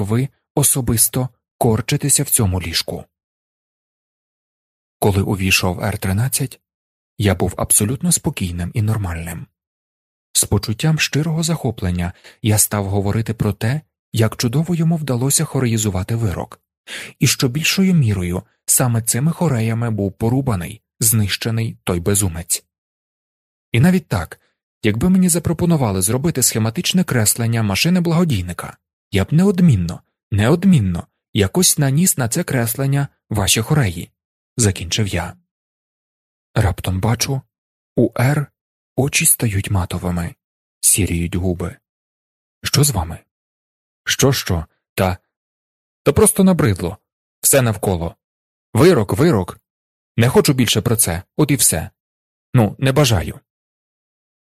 ви особисто корчитеся в цьому ліжку. Коли увійшов Р 13 я був абсолютно спокійним і нормальним. З почуттям щирого захоплення я став говорити про те, як чудово йому вдалося хореїзувати вирок, і що більшою мірою саме цими хореями був порубаний, знищений той безумець. І навіть так, якби мені запропонували зробити схематичне креслення машини благодійника, я б неодмінно, неодмінно якось наніс на це креслення ваші хореї, закінчив я. Раптом бачу у Р очі стають матовими, сіріють губи. Що з вами? Що, що? Та Та просто набридло, все навколо. Вирок, вирок. Не хочу більше про це, от і все. Ну, не бажаю.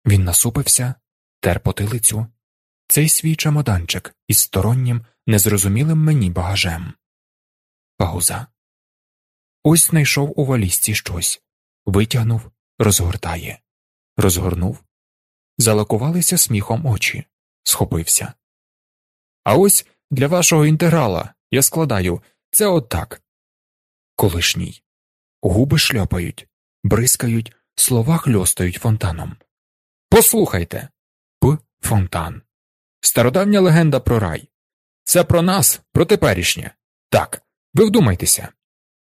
Він насупився, тер потилицю. Цей свій чемоданчик із стороннім, незрозумілим мені багажем. Пауза. Ось знайшов у валізці щось, витягнув, розгортає, розгорнув. Залакувалися сміхом очі, схопився. А ось для вашого інтеграла я складаю це отак. Колишній. Губи шльопають, бризкають, слова хльостають фонтаном. Послухайте П. Фонтан. Стародавня легенда про рай. Це про нас, про теперішнє. Так, ви вдумайтеся.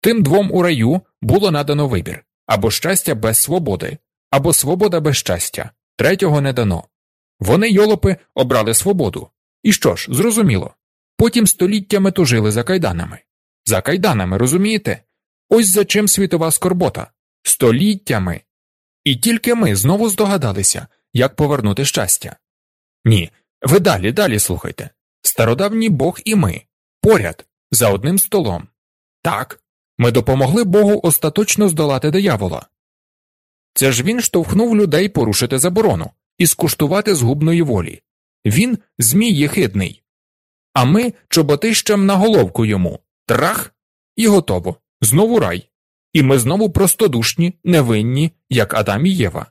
Тим двом у раю було надано вибір або щастя без свободи, або свобода без щастя, третього не дано. Вони, йолопи, обрали свободу. І що ж, зрозуміло. Потім століттями тужили за кайданами. За кайданами, розумієте? Ось за чим світова скорбота. Століттями. І тільки ми знову здогадалися, як повернути щастя. Ні, ви далі, далі слухайте. Стародавній Бог і ми поряд, за одним столом. Так, ми допомогли Богу остаточно здолати диявола. Це ж він штовхнув людей порушити заборону і скуштувати згубної волі. Він змій єхидний. А ми чоботищем на головку йому трах і готово. Знову рай. І ми знову простодушні, невинні, як Адам і Єва.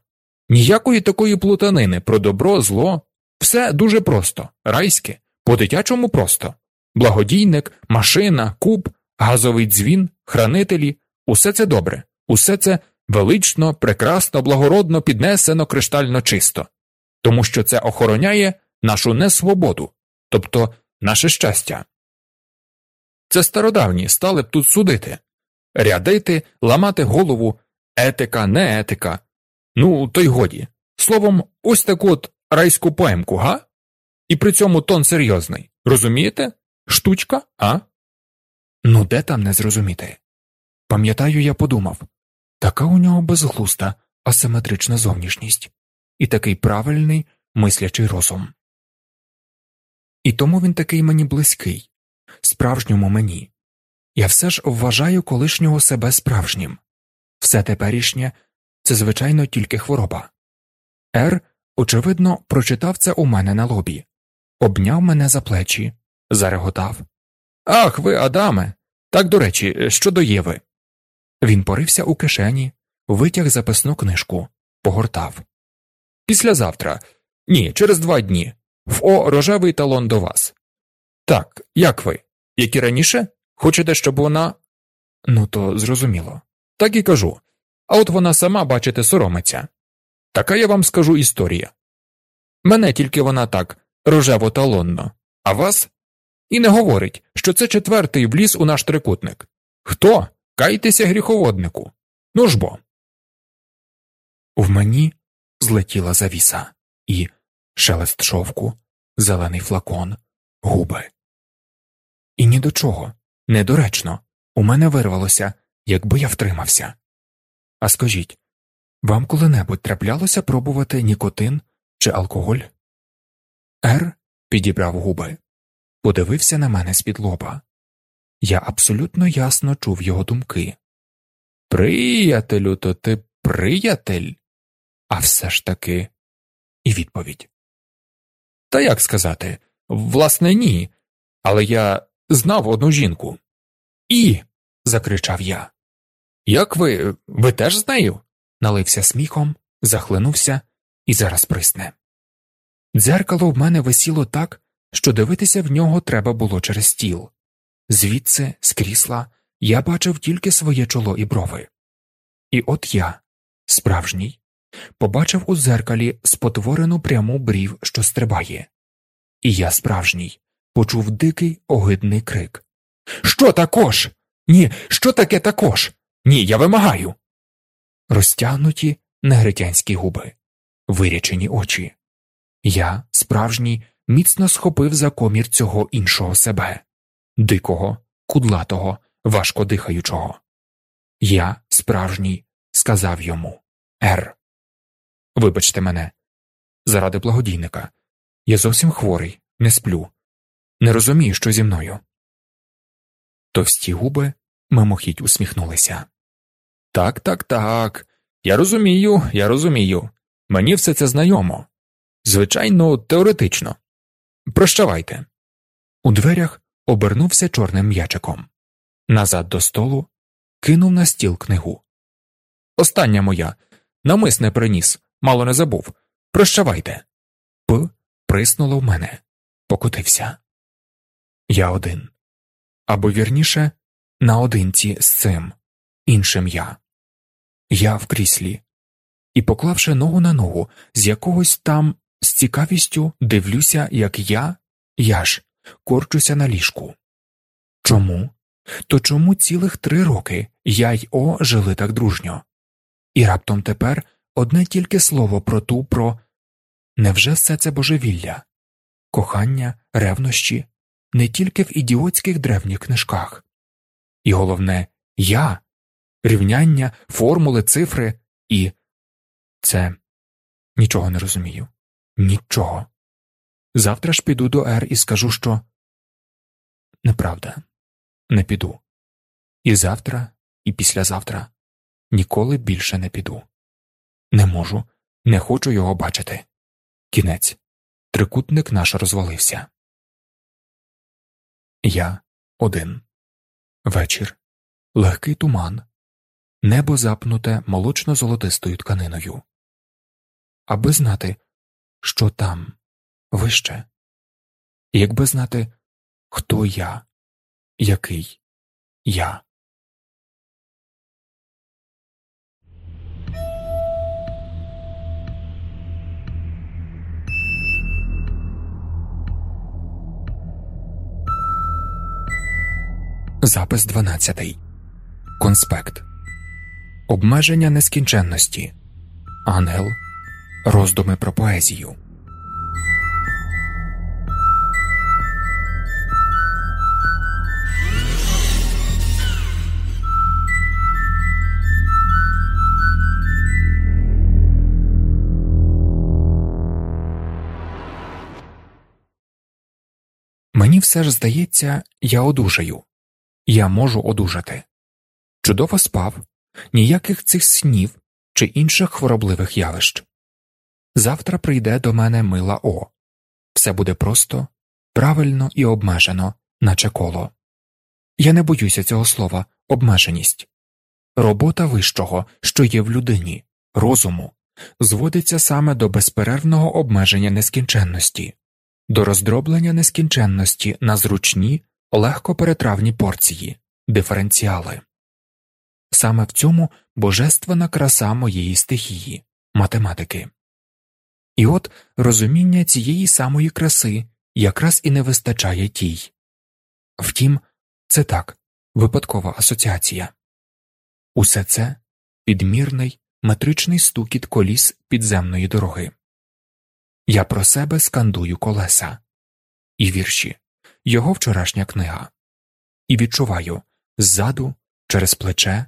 Ніякої такої плутанини про добро, зло. Все дуже просто, райське, по дитячому просто благодійник, машина, куб, газовий дзвін, хранителі усе це добре, усе це велично, прекрасно, благородно, піднесено, криштально чисто, тому що це охороняє нашу несвободу, тобто наше щастя. Це стародавні стали б тут судити, рядити, ламати голову, етика, не етика. Ну, то й годі. Словом, ось таку от райську поемку, га? І при цьому тон серйозний. Розумієте? Штучка, а? Ну, де там не зрозуміти? Пам'ятаю, я подумав така у нього безглуста, асиметрична зовнішність, і такий правильний, мислячий розум. І тому він такий мені близький, справжньому мені. Я все ж вважаю колишнього себе справжнім, все теперішнє це, звичайно, тільки хвороба. Р, очевидно, прочитав це у мене на лобі, обняв мене за плечі, зареготав. Ах, ви, Адаме. Так до речі, щодо Єви. Він порився у кишені, витяг записну книжку, погортав. Післязавтра. Ні, через два дні. В О рожевий талон до вас. Так, як ви? Як і раніше? Хочете, щоб вона. Ну, то зрозуміло. Так і кажу. А от вона сама, бачите, соромиться. Така я вам скажу історія. Мене тільки вона так рожево талонно, а вас? І не говорить, що це четвертий вліз у наш трикутник. Хто? Кайтеся гріховоднику. Ну ж бо. В мені злетіла завіса і шелест шовку, зелений флакон, губи. І ні до чого, недоречно, у мене вирвалося, якби я втримався. А скажіть вам коли-небудь траплялося пробувати нікотин чи алкоголь? Р підібрав губи, подивився на мене з-під лоба. Я абсолютно ясно чув його думки. Приятелю, то ти приятель? А все ж таки, і відповідь. Та як сказати? Власне, ні. Але я знав одну жінку. І. закричав я. Як ви, ви теж з нею? Налився сміхом, захлинувся і зараз присне. Дзеркало в мене висіло так, що дивитися в нього треба було через стіл. Звідси, з крісла, я бачив тільки своє чоло і брови. І от я, справжній, побачив у дзеркалі спотворену пряму брів, що стрибає. І я справжній, почув дикий огидний крик Що також? Ні, що таке також? Ні, я вимагаю. Розтягнуті негритянські губи, вирячені очі. Я, справжній, міцно схопив за комір цього іншого себе, дикого, кудлатого, важко дихаючого. Я, справжній, сказав йому Р. Вибачте мене, заради благодійника. Я зовсім хворий, не сплю, не розумію, що зі мною. Товсті губи мимохідь усміхнулися. Так, так, так. Я розумію, я розумію. Мені все це знайомо. Звичайно, теоретично. Прощавайте. У дверях обернувся чорним м'ячиком. Назад до столу кинув на стіл книгу. Остання моя. Намисне приніс, мало не забув. Прощавайте. П. приснуло в мене, покотився. Я один. Або вірніше, наодинці з цим, іншим я. Я в кріслі. І, поклавши ногу на ногу, з якогось там з цікавістю дивлюся, як я, я ж, корчуся на ліжку. Чому? То чому цілих три роки я й О жили так дружньо? І раптом тепер одне тільки слово про ту, про невже все це божевілля, кохання, ревнощі, не тільки в ідіотських древніх книжках. І головне, я, рівняння, формули, цифри і це нічого не розумію. Нічого. Завтра ж піду до Р і скажу, що неправда, не піду. І завтра, і післязавтра ніколи більше не піду. Не можу, не хочу його бачити. Кінець. Трикутник наш розвалився. Я один. Вечір. Легкий туман. Небо запнуте молочно золотистою тканиною. Аби знати, що там вище, якби знати, хто я, який я. Запис 12. Конспект Обмеження нескінченності. Ангел. Роздуми про поезію. Мені все ж здається, я одужаю. Я можу одужати. Чудово спав, ніяких цих снів чи інших хворобливих явищ. Завтра прийде до мене мила О. Все буде просто, правильно і обмежено, наче коло. Я не боюся цього слова обмеженість. Робота вищого, що є в людині, розуму, зводиться саме до безперервного обмеження нескінченності, до роздроблення нескінченності на зручні, легко перетравні порції, диференціали. Саме в цьому божественна краса моєї стихії, математики. І от розуміння цієї самої краси якраз і не вистачає тій. Втім, це так, випадкова асоціація. Усе це підмірний метричний стукіт коліс підземної дороги. Я про себе скандую колеса і вірші, його вчорашня книга, і відчуваю ззаду, через плече,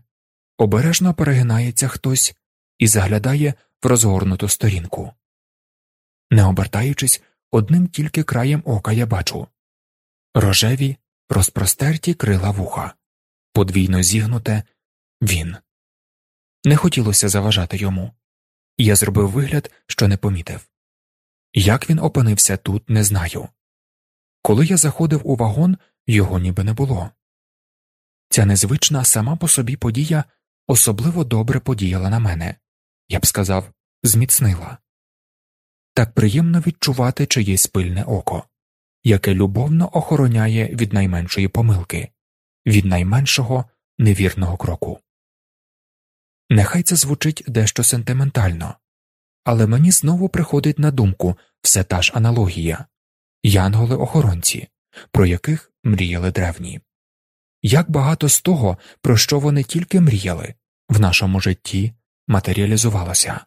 обережно перегинається хтось і заглядає в розгорнуту сторінку. Не обертаючись, одним тільки краєм ока я бачу рожеві, розпростерті крила вуха, подвійно зігнуте він. Не хотілося заважати йому, я зробив вигляд, що не помітив. Як він опинився тут, не знаю. Коли я заходив у вагон, його ніби не було. Ця незвична сама по собі подія особливо добре подіяла на мене, я б сказав, зміцнила. Так приємно відчувати чиєсь пильне око, яке любовно охороняє від найменшої помилки, від найменшого невірного кроку. Нехай це звучить дещо сентиментально, але мені знову приходить на думку все та ж аналогія янголи охоронці, про яких мріяли древні. Як багато з того, про що вони тільки мріяли, в нашому житті матеріалізувалося.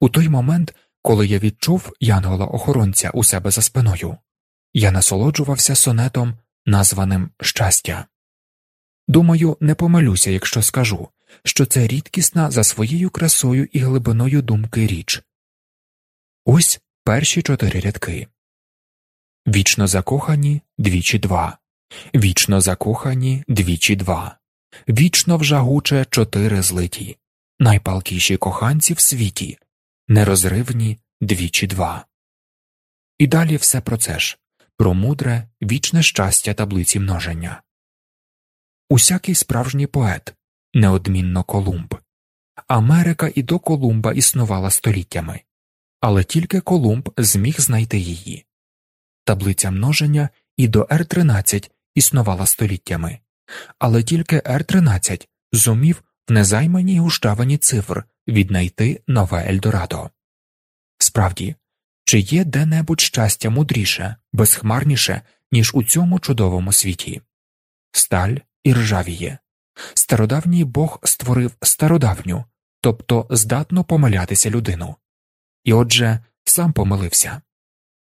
У той момент, коли я відчув янгола охоронця у себе за спиною, я насолоджувався сонетом, названим щастя. Думаю, не помилюся, якщо скажу, що це рідкісна за своєю красою і глибиною думки річ. Ось перші чотири рядки Вічно закохані двічі два, вічно закохані двічі два, вічно вжагуче чотири злиті, найпалкіші коханці в світі, нерозривні двічі два. І далі все про це ж про мудре, вічне щастя таблиці множення. Усякий справжній поет, неодмінно Колумб. Америка і до Колумба існувала століттями, але тільки Колумб зміг знайти її. Таблиця множення і до Р 13 існувала століттями, але тільки Р 13 зумів в незайманій гущавині цифр віднайти нове Ельдорадо. Справді, чи є де небудь щастя мудріше, безхмарніше, ніж у цьому чудовому світі? Сталь і ржавіє. Стародавній Бог створив стародавню, тобто здатно помилятися людину. І отже, сам помилився.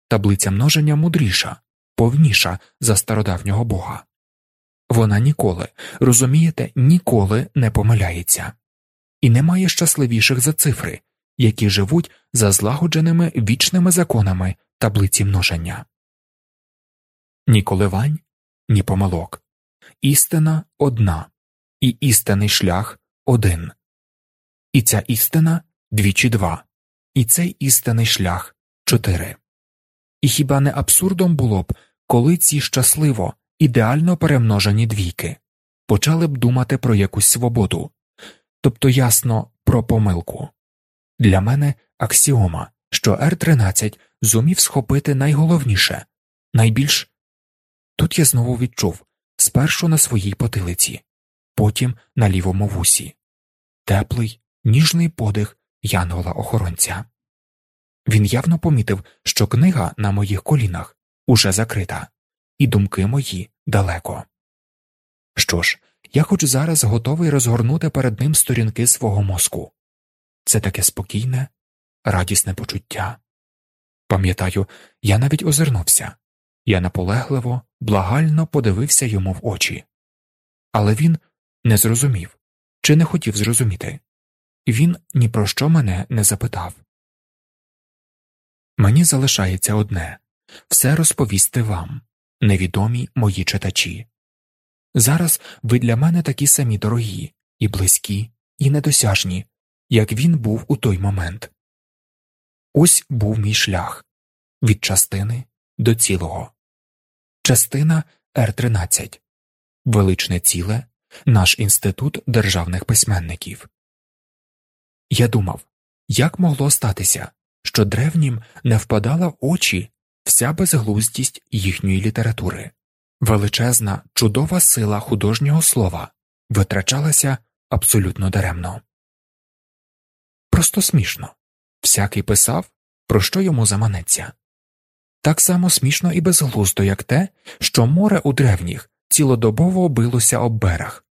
Таблиця множення мудріша, повніша за стародавнього Бога. Вона ніколи, розумієте, ніколи не помиляється, і немає щасливіших за цифри, які живуть за злагодженими вічними законами таблиці множення. Ні коливань, ні помилок. Істина одна, і істинний шлях один. І ця істина двічі два, і цей істинний шлях чотири. І хіба не абсурдом було б, коли ці щасливо, ідеально перемножені двійки почали б думати про якусь свободу, тобто ясно про помилку. Для мене аксіома, що Р 13 зумів схопити найголовніше, найбільш тут я знову відчув спершу на своїй потилиці, потім на лівому вусі, теплий, ніжний подих янгола охоронця. Він явно помітив, що книга на моїх колінах уже закрита, і думки мої далеко. Що ж, я хоч зараз готовий розгорнути перед ним сторінки свого мозку. Це таке спокійне, радісне почуття. Пам'ятаю, я навіть озирнувся, я наполегливо, благально подивився йому в очі, але він не зрозумів чи не хотів зрозуміти він ні про що мене не запитав. Мені залишається одне все розповісти вам, невідомі мої читачі. Зараз ви для мене такі самі дорогі, і близькі, і недосяжні, як він був у той момент. Ось був мій шлях від частини до цілого. Частина Р 13 Величне ціле наш інститут державних письменників. Я думав, як могло статися, що древнім не впадала в очі вся безглуздість їхньої літератури, величезна, чудова сила художнього слова витрачалася абсолютно даремно. Просто смішно всякий писав, про що йому заманеться. Так само смішно і безглуздо, як те, що море у древніх цілодобово билося об берег,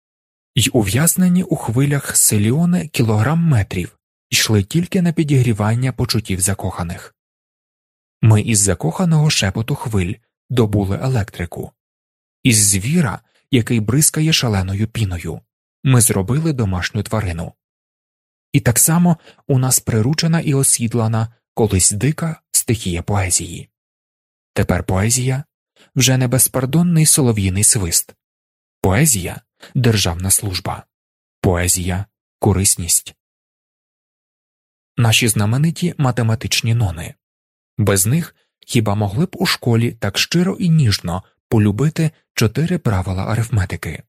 й ув'язнені у хвилях селіони кілограм метрів йшли тільки на підігрівання почуттів закоханих. Ми із закоханого шепоту хвиль добули електрику, із звіра, який бризкає шаленою піною, ми зробили домашню тварину. І так само у нас приручена і осідлана колись дика стихія поезії. Тепер поезія вже не безпардонний солов'їний свист, поезія державна служба, поезія корисність. Наші знамениті математичні нони. Без них хіба могли б у школі так щиро і ніжно полюбити чотири правила арифметики,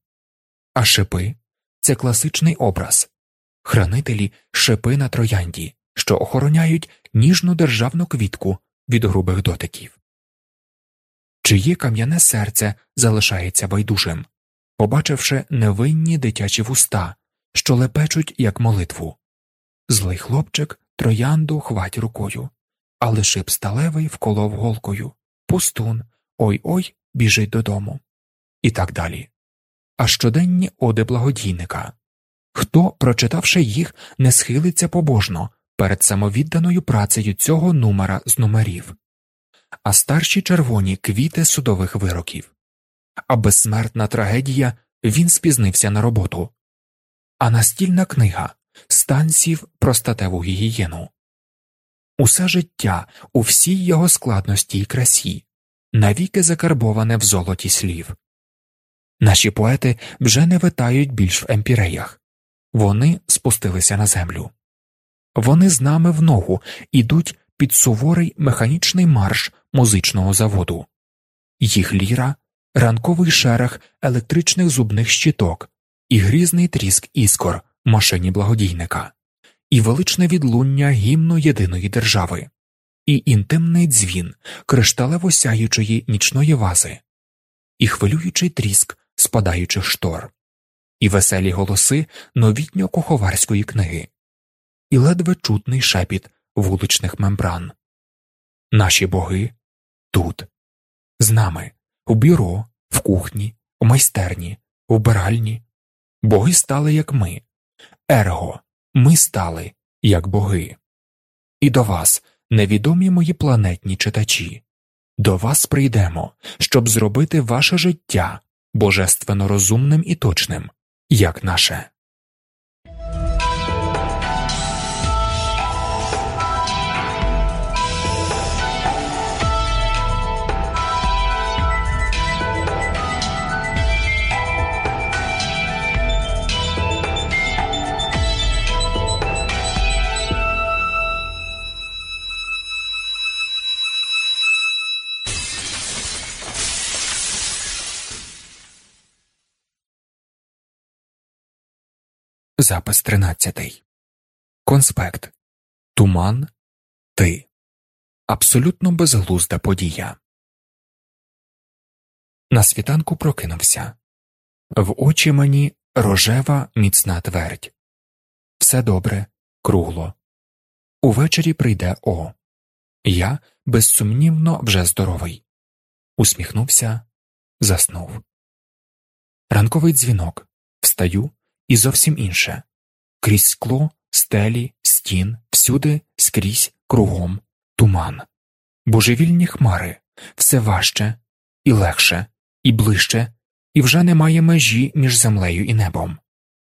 а шипи це класичний образ хранителі шипи на троянді, що охороняють ніжну державну квітку від грубих дотиків. чиє кам'яне серце залишається байдужим, побачивши невинні дитячі вуста, що лепечуть, як молитву. Злий хлопчик троянду хвать рукою, але шип сталевий вколов голкою, пустун, ой ой біжить додому. І так далі. А щоденні оди благодійника. Хто, прочитавши їх, не схилиться побожно перед самовідданою працею цього numera з номерів, а старші червоні квіти судових вироків, а безсмертна трагедія він спізнився на роботу, а настільна книга станців про статеву гігієну. Усе життя у всій його складності й красі, навіки закарбоване в золоті слів. Наші поети вже не витають більш в емпіреях вони спустилися на землю. Вони з нами в ногу ідуть під суворий механічний марш музичного заводу, їх ліра, ранковий шерех електричних зубних щиток, і грізний тріск іскор машині благодійника, і величне відлуння гімну єдиної держави, і інтимний дзвін кришталево сяючої нічної вази, і хвилюючий тріск спадаючих штор, і веселі голоси новітньо куховарської книги, і ледве чутний шепіт вуличних мембран. Наші боги тут, з нами, у бюро, в кухні, у майстерні, у вбиральні. Боги стали, як ми, ерго, ми стали, як боги. І до вас, невідомі мої планетні читачі, до вас прийдемо, щоб зробити ваше життя божественно розумним і точним, як наше. Запис тринадцятий. Конспект. Туман. Ти. Абсолютно безглузда подія. На світанку прокинувся. В очі мені рожева міцна твердь. Все добре, кругло. Увечері прийде О. Я безсумнівно вже здоровий. Усміхнувся, заснув. Ранковий дзвінок. Встаю і зовсім інше. Крізь скло, стелі, стін, всюди, скрізь, кругом, туман, божевільні хмари, все важче і легше, і ближче, і вже немає межі між землею і небом.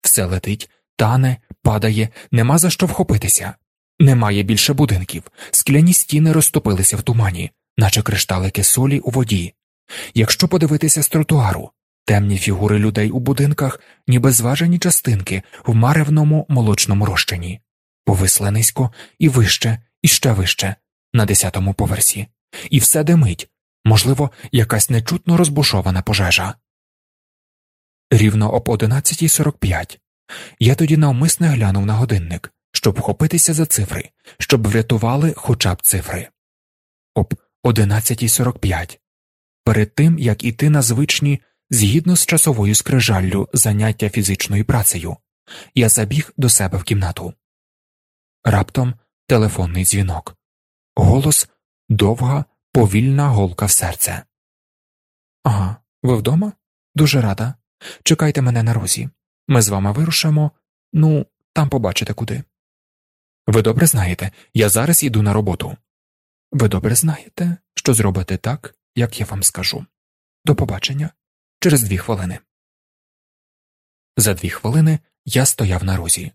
Все летить, тане, падає, нема за що вхопитися, немає більше будинків, скляні стіни розтопилися в тумані, наче кришталики солі у воді. Якщо подивитися з тротуару, темні фігури людей у будинках, ніби зважені частинки в маревному молочному розчині, повисли низько і вище, і ще вище, на десятому поверсі, і все димить, можливо, якась нечутно розбушована пожежа. Рівно об 11.45 я тоді навмисне глянув на годинник, щоб вхопитися за цифри, щоб врятували хоча б цифри. Об 11.45 перед тим як іти на звичні згідно з часовою скрижаллю заняття фізичною працею, я забіг до себе в кімнату. Раптом телефонний дзвінок, голос довга, повільна голка в серце. Ага, ви вдома? Дуже рада. Чекайте мене на розі. Ми з вами вирушимо, ну, там побачите куди. Ви добре знаєте, я зараз іду на роботу. Ви добре знаєте, що зробите так, як я вам скажу. До побачення через дві хвилини. За дві хвилини я стояв на розі.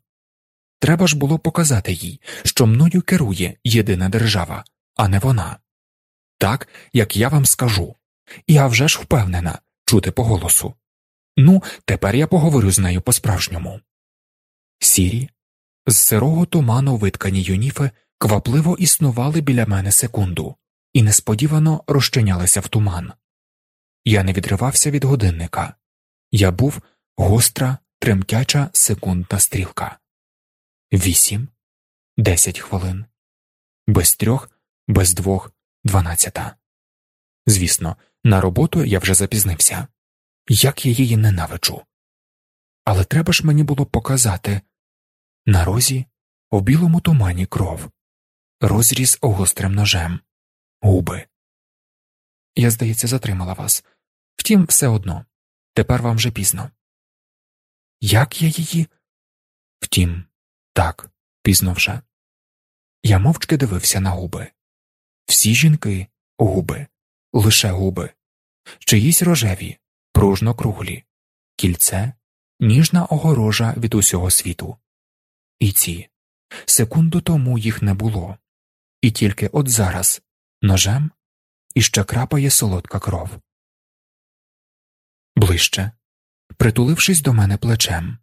Треба ж було показати їй, що мною керує єдина держава, а не вона. Так, як я вам скажу, я вже ж впевнена чути по голосу. Ну, тепер я поговорю з нею по справжньому. Сірі, з сирого туману виткані юніфи квапливо існували біля мене секунду і несподівано розчинялися в туман. Я не відривався від годинника, я був гостра, тремтяча секундна стрілка. Вісім, десять хвилин, без трьох, без двох, дванадцята. Звісно, На роботу я вже запізнився. Як я її ненавиджу. Але треба ж мені було показати на розі в білому тумані кров, розріз гострим ножем, губи. Я, здається, затримала вас. Втім, все одно. Тепер вам вже пізно. Як я її? Втім, так, пізно вже. Я мовчки дивився на губи. Всі жінки губи, лише губи, чиїсь рожеві, пружно круглі, кільце, ніжна огорожа від усього світу. І ці секунду тому їх не було, і тільки от зараз ножем іще крапає солодка кров. Ближче, притулившись до мене плечем,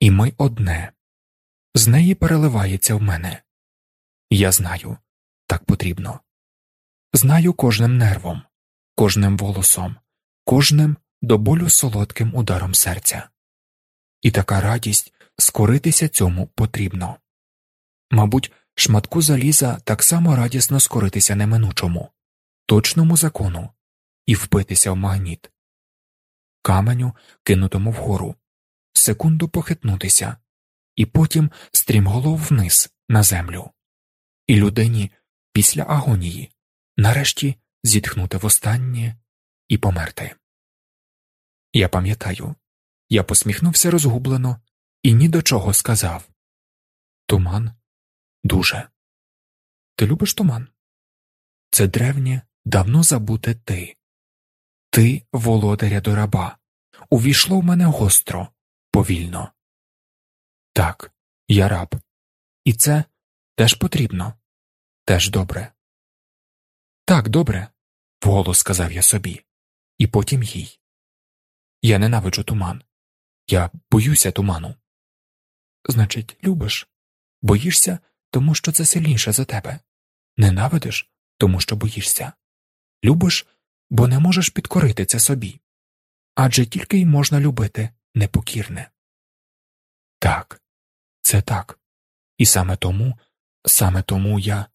і ми одне, з неї переливається в мене. Я знаю, так потрібно. Знаю кожним нервом, кожним волосом, кожним до болю солодким ударом серця. І така радість скоритися цьому потрібно. Мабуть, шматку заліза так само радісно скоритися неминучому, точному закону і впитися в магніт, каменю, кинутому вгору, секунду похитнутися, і потім стрімголов вниз на землю, і людині після агонії нарешті зітхнути востаннє і померти. Я пам'ятаю, я посміхнувся розгублено і ні до чого сказав Туман дуже. Ти любиш туман? Це древнє, давно забуте ти. Ти, володаря до раба, увійшло в мене гостро, повільно. Так, я раб, і це теж потрібно, теж добре. Так, добре, вголос сказав я собі, і потім їй. Я ненавиджу туман. Я боюся туману. Значить, любиш, боїшся, тому що це сильніше за тебе. Ненавидиш, тому що боїшся. Любиш, бо не можеш підкорити це собі. Адже тільки й можна любити непокірне. Так, це так. І саме тому, саме тому я.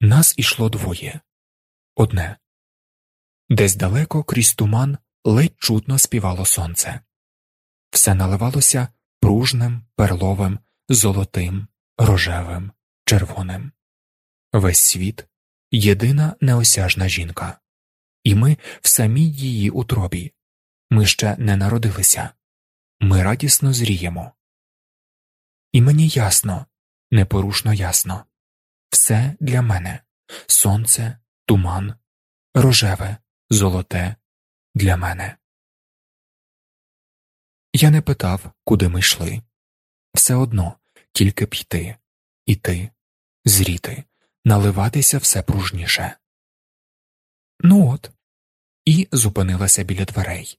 Нас ішло двоє одне. Десь далеко крізь туман ледь чутно співало сонце. Все наливалося пружним, перловим, золотим, рожевим, червоним. Весь світ єдина неосяжна жінка, і ми в самій її утробі. Ми ще не народилися, ми радісно зріємо. І мені ясно, непорушно ясно все для мене сонце, туман, рожеве, золоте для мене. Я не питав, куди ми йшли. Все одно тільки б йти, іти, зріти, наливатися все пружніше. Ну от, і зупинилася біля дверей.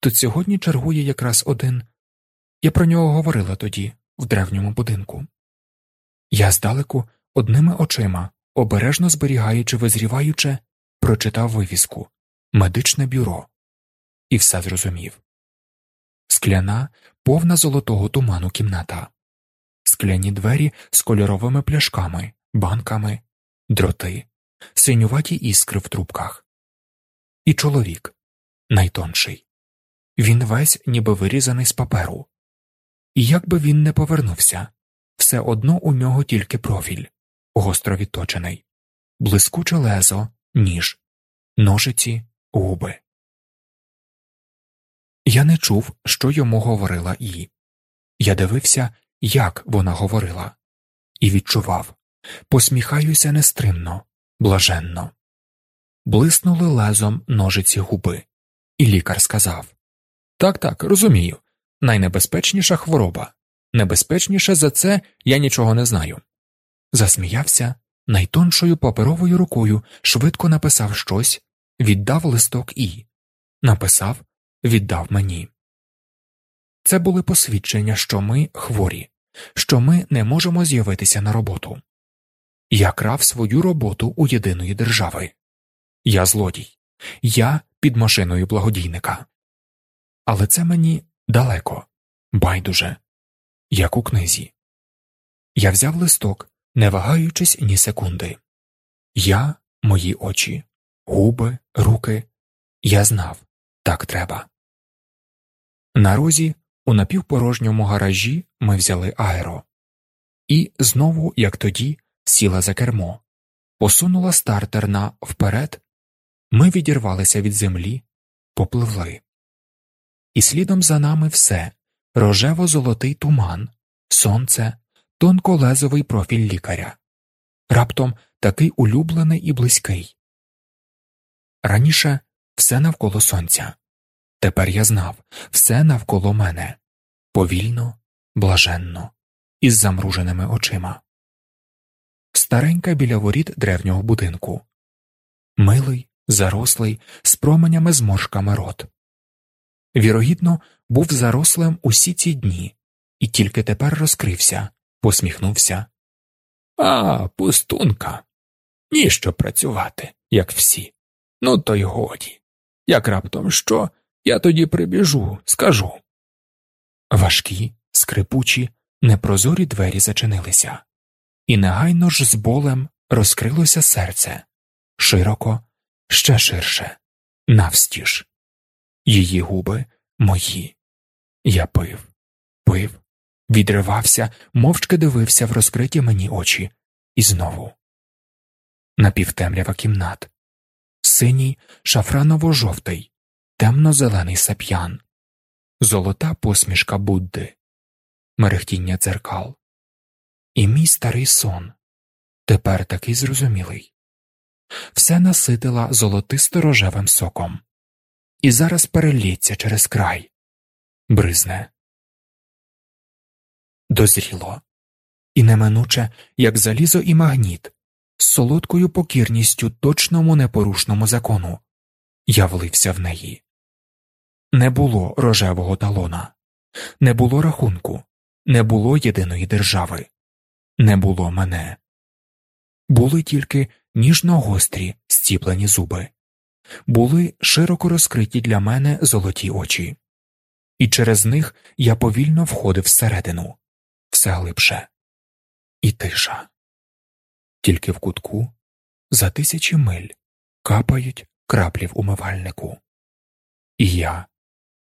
Тут сьогодні чергує якраз один. Я про нього говорила тоді, в древньому будинку. Я здалеку одними очима, обережно зберігаючи визріваюче, прочитав вивіску Медичне бюро і все зрозумів скляна, повна золотого туману кімната, скляні двері з кольоровими пляшками, банками, дроти, синюваті іскри в трубках. І чоловік найтонший. Він весь ніби вирізаний з паперу. І як би він не повернувся, все одно у нього тільки профіль, гостро відточений, блискуче лезо, ніж, ножиці, губи. Я не чув, що йому говорила і. Я дивився, як вона говорила, і відчував посміхаюся нестримно, блаженно. Блиснули лезом ножиці губи, і лікар сказав Так, так, розумію. Найнебезпечніша хвороба. Небезпечніше за це я нічого не знаю. Засміявся, найтоншою паперовою рукою швидко написав щось, віддав листок і написав віддав мені. Це були посвідчення, що ми хворі, що ми не можемо з'явитися на роботу. Я крав свою роботу у єдиної держави. Я злодій, я під машиною благодійника. Але це мені далеко, байдуже, як у книзі. Я взяв листок, не вагаючись ні секунди. Я, мої очі, губи, руки. Я знав так треба. На розі, у напівпорожньому гаражі, ми взяли аеро, і знову, як тоді, сіла за кермо, посунула стартер на вперед. Ми відірвалися від землі, попливли. І слідом за нами все рожево золотий туман, сонце, тонколезовий профіль лікаря, раптом такий улюблений і близький. Раніше все навколо сонця. Тепер я знав все навколо мене повільно, блаженно, із замруженими очима. Старенька біля воріт древнього будинку, милий, зарослий, з променями зморшками рот. Вірогідно, був зарослим усі ці дні, і тільки тепер розкрився, посміхнувся. А, пустунка. Ніщо працювати, як всі. Ну, то й годі. Як раптом що, я тоді прибіжу, скажу. Важкі, скрипучі, непрозорі двері зачинилися, і негайно ж з болем розкрилося серце широко, ще ширше, навстіж. Її губи мої. Я пив, пив, відривався, мовчки дивився в розкриті мені очі, і знову. Напівтемрява кімнат, синій шафраново жовтий, темно-зелений сап'ян, золота посмішка Будди, мерехтіння дзеркал. І мій старий сон, тепер такий зрозумілий, все наситила золотисто рожевим соком, і зараз переліться через край, бризне. Дозріло, і неминуче, як залізо і магніт, з солодкою покірністю точному непорушному закону, я влився в неї. Не було рожевого талона, не було рахунку, не було єдиної держави, не було мене. Були тільки ніжно гострі, стіплені зуби, були широко розкриті для мене золоті очі, і через них я повільно входив всередину, все глибше, і тиша. Тільки в кутку за тисячі миль капають краплі в умивальнику, і я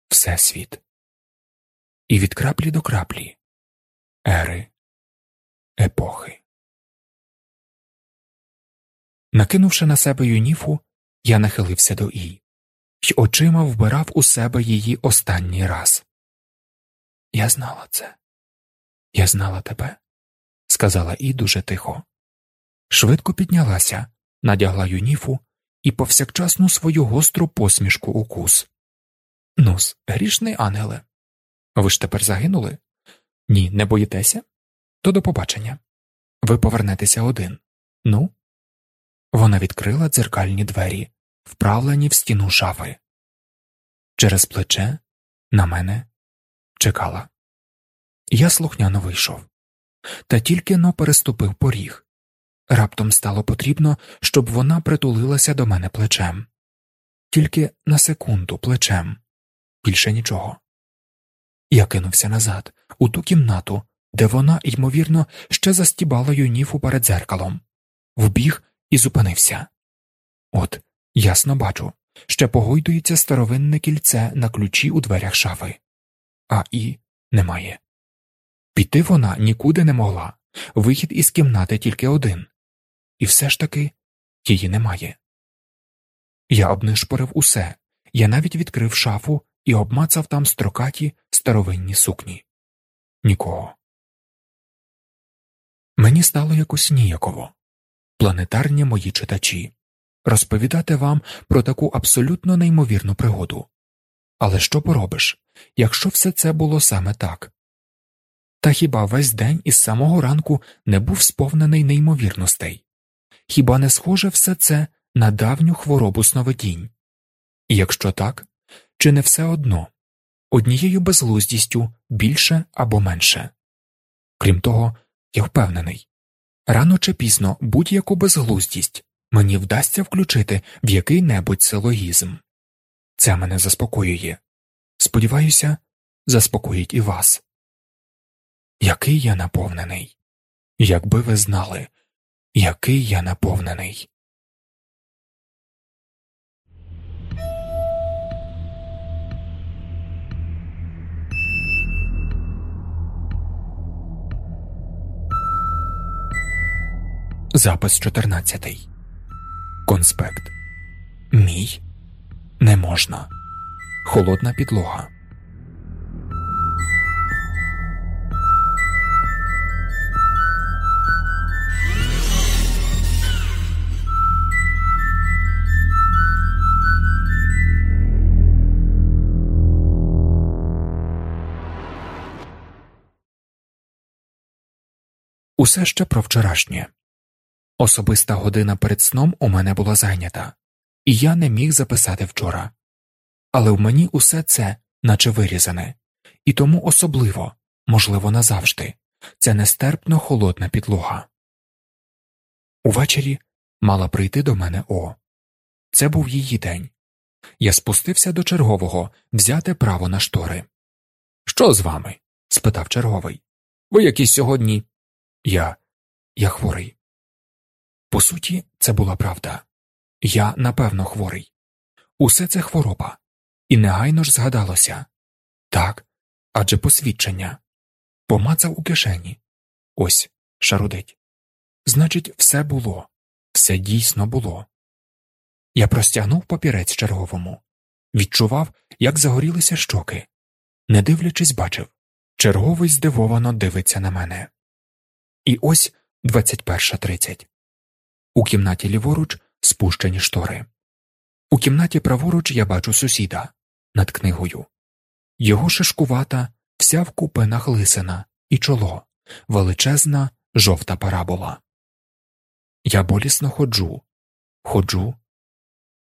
Всесвіт. І від краплі до краплі, ери, епохи. Накинувши на себе юніфу, я нахилився до І й очима вбирав у себе її останній раз. Я знала це, я знала тебе, сказала І дуже тихо. Швидко піднялася, надягла юніфу і повсякчасну свою гостру посмішку укус. Нус, грішний ангеле. Ви ж тепер загинули? Ні, не боїтеся? То до побачення. Ви повернетеся один. Ну? Вона відкрила дзеркальні двері, вправлені в стіну шафи. Через плече на мене чекала. Я слухняно вийшов, та тільки но переступив поріг. Раптом стало потрібно, щоб вона притулилася до мене плечем, тільки на секунду плечем, більше нічого. Я кинувся назад, у ту кімнату, де вона, ймовірно, ще застібала юніфу перед дзеркалом, вбіг і зупинився. От, ясно бачу, ще погойдується старовинне кільце на ключі у дверях шафи, а і немає. Піти вона нікуди не могла, вихід із кімнати тільки один, і все ж таки її немає. Я обнишпорив усе, я навіть відкрив шафу і обмацав там строкаті старовинні сукні. Нікого. Мені стало якось ніяково планетарні мої читачі розповідати вам про таку абсолютно неймовірну пригоду. Але що поробиш, якщо все це було саме так? Та хіба весь день із самого ранку не був сповнений неймовірностей? Хіба не схоже все це на давню хворобу сновидінь? І якщо так, чи не все одно однією безглуздістю більше або менше? Крім того, я впевнений рано чи пізно будь-яку безглуздість мені вдасться включити в який небудь силогізм. Це мене заспокоює. Сподіваюся, заспокоїть і вас. Який я наповнений, якби ви знали, який я наповнений. Запис 14. Конспект. Мій не можна. Холодна підлога. Усе ще про вчорашнє. Особиста година перед сном у мене була зайнята, і я не міг записати вчора. Але в мені усе це, наче вирізане, і тому особливо, можливо, назавжди, ця нестерпно холодна підлога. Увечері мала прийти до мене О. Це був її день. Я спустився до чергового взяти право на штори. Що з вами? спитав черговий. Ви якісь сьогодні я я хворий. По суті, це була правда. Я напевно хворий. Усе це хвороба, і негайно ж згадалося так, адже посвідчення помацав у кишені. Ось шарудить. Значить, все було, все дійсно було. Я простягнув папірець черговому, відчував, як загорілися щоки. Не дивлячись, бачив черговий здивовано дивиться на мене. І ось 21.30. У кімнаті ліворуч спущені штори. У кімнаті праворуч я бачу сусіда над книгою. Його шишкувата, вся в купинах лисина і чоло, величезна жовта парабола. Я болісно ходжу, ходжу.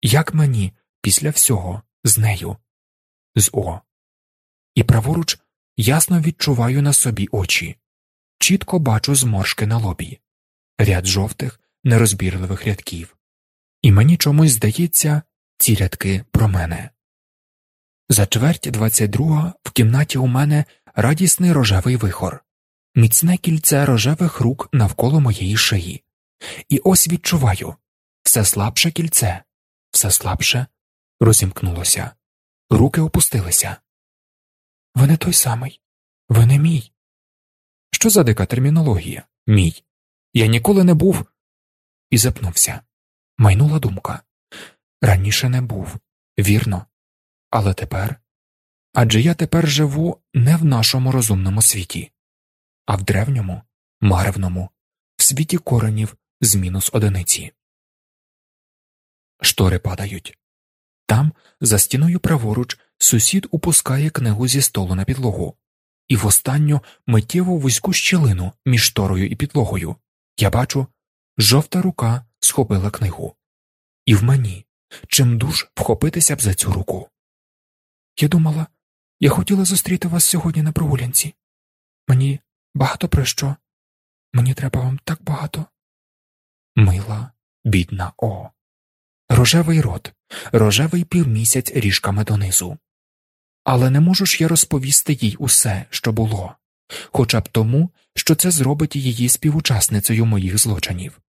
Як мені після всього з нею, з О. І праворуч ясно відчуваю на собі очі чітко бачу зморшки на лобі, ряд жовтих, нерозбірливих рядків, і мені чомусь здається ці рядки про мене. За чверть двадцять друга в кімнаті у мене радісний рожевий вихор, міцне кільце рожевих рук навколо моєї шиї, і ось відчуваю все слабше кільце, все слабше розімкнулося, руки опустилися. Ви не той самий, ви не мій. Що за дика термінологія? Мій. Я ніколи не був. І запнувся. Майнула думка. Раніше не був, вірно. Але тепер. Адже я тепер живу не в нашому розумному світі, а в древньому, маревному, в світі коренів з мінус одиниці. Штори падають. Там, за стіною праворуч, сусід упускає книгу зі столу на підлогу і в останню миттєво вузьку щілину між шторою і підлогою я бачу, жовта рука схопила книгу, і в мені чим душ вхопитися б за цю руку. Я думала, я хотіла зустріти вас сьогодні на прогулянці. Мені багато про що. Мені треба вам так багато. Мила, бідна О. Рожевий рот, рожевий півмісяць ріжками донизу. Але не можу ж я розповісти їй усе, що було, хоча б тому, що це зробить її співучасницею моїх злочинів.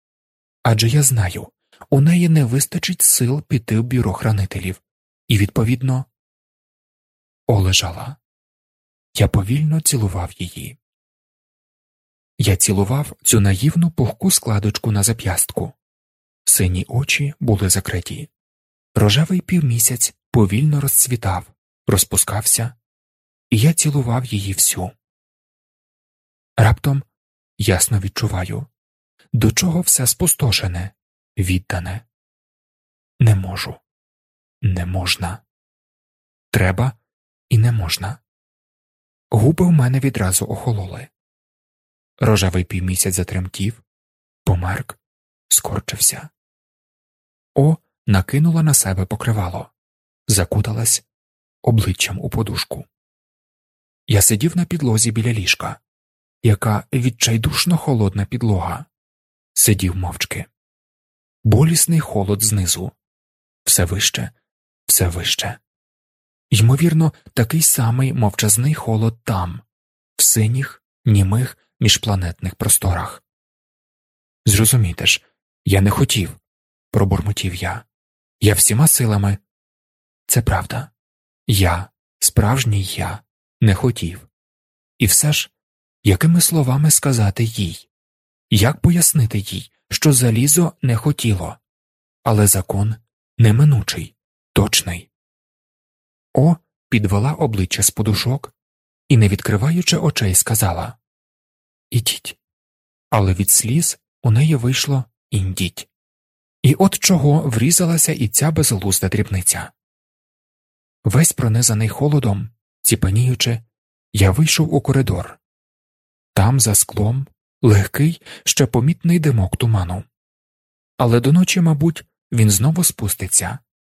Адже я знаю, у неї не вистачить сил піти в бюро хранителів, і, відповідно, олежала. Я повільно цілував її. Я цілував цю наївну пухку складочку на зап'ястку. Сині очі були закриті. Рожевий півмісяць повільно розцвітав, розпускався, і я цілував її всю. Раптом ясно відчуваю, до чого все спустошене, віддане. Не можу, не можна. Треба і не можна. Губи в мене відразу охололи. Рожевий півмісяць затремтів, померк, скорчився. О, накинула на себе покривало, закуталась обличчям у подушку. Я сидів на підлозі біля ліжка, яка відчайдушно холодна підлога, сидів мовчки, болісний холод знизу, все вище, все вище. Ймовірно, такий самий мовчазний холод там, в синіх, німих міжпланетних просторах. Зрозумійте ж, я не хотів, пробурмотів я. Я всіма силами. Це правда. Я, справжній я, не хотів. І все ж, якими словами сказати їй, як пояснити їй, що залізо не хотіло, але закон неминучий, точний. О підвела обличчя з подушок і, не відкриваючи очей, сказала Ідіть. Але від сліз у неї вийшло індіть. І от чого врізалася і ця безглузда дрібниця. Весь пронизаний холодом, ціпаніючи, я вийшов у коридор. Там, за склом, легкий, ще помітний димок туману. Але до ночі, мабуть, він знову спуститься,